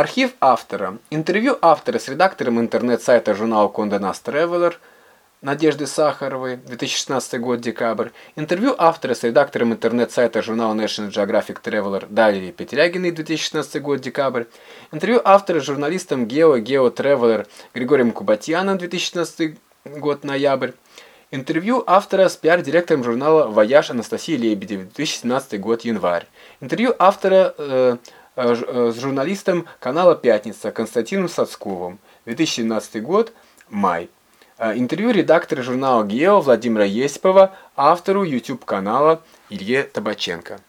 Архив автора. Интервью автора с редактором интернет-сайта журнала Condé Nast Traveler Надежды Сахаровой, 2016 год, декабрь. Интервью автора с редактором интернет-сайта журнала National Geographic Traveler Дарьей Петрягиной, 2016 год, декабрь. Интервью автора с журналистом Geo Geo Traveler Григорием Кубатьяном, 2016 год, ноябрь. Интервью автора с пиар-директором журнала «Вояж» Анастасией Лебедевой, 2017 год, январь. Интервью автора э, с журналистом канала «Пятница» Константином Сацковым, 2017 год, май. Э, интервью редактора журнала «Гео» Владимира Есипова, автору YouTube-канала Илье Табаченко.